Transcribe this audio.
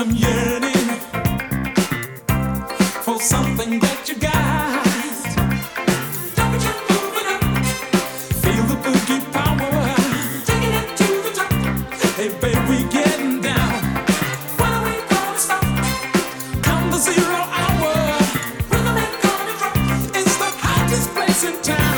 I'm yearning for something that you got. Up. Feel the boogie power. Taking it to the top. Hey, down. We stop? Zero hour. Rhythm ain't gonna drop. It's the hottest place in town.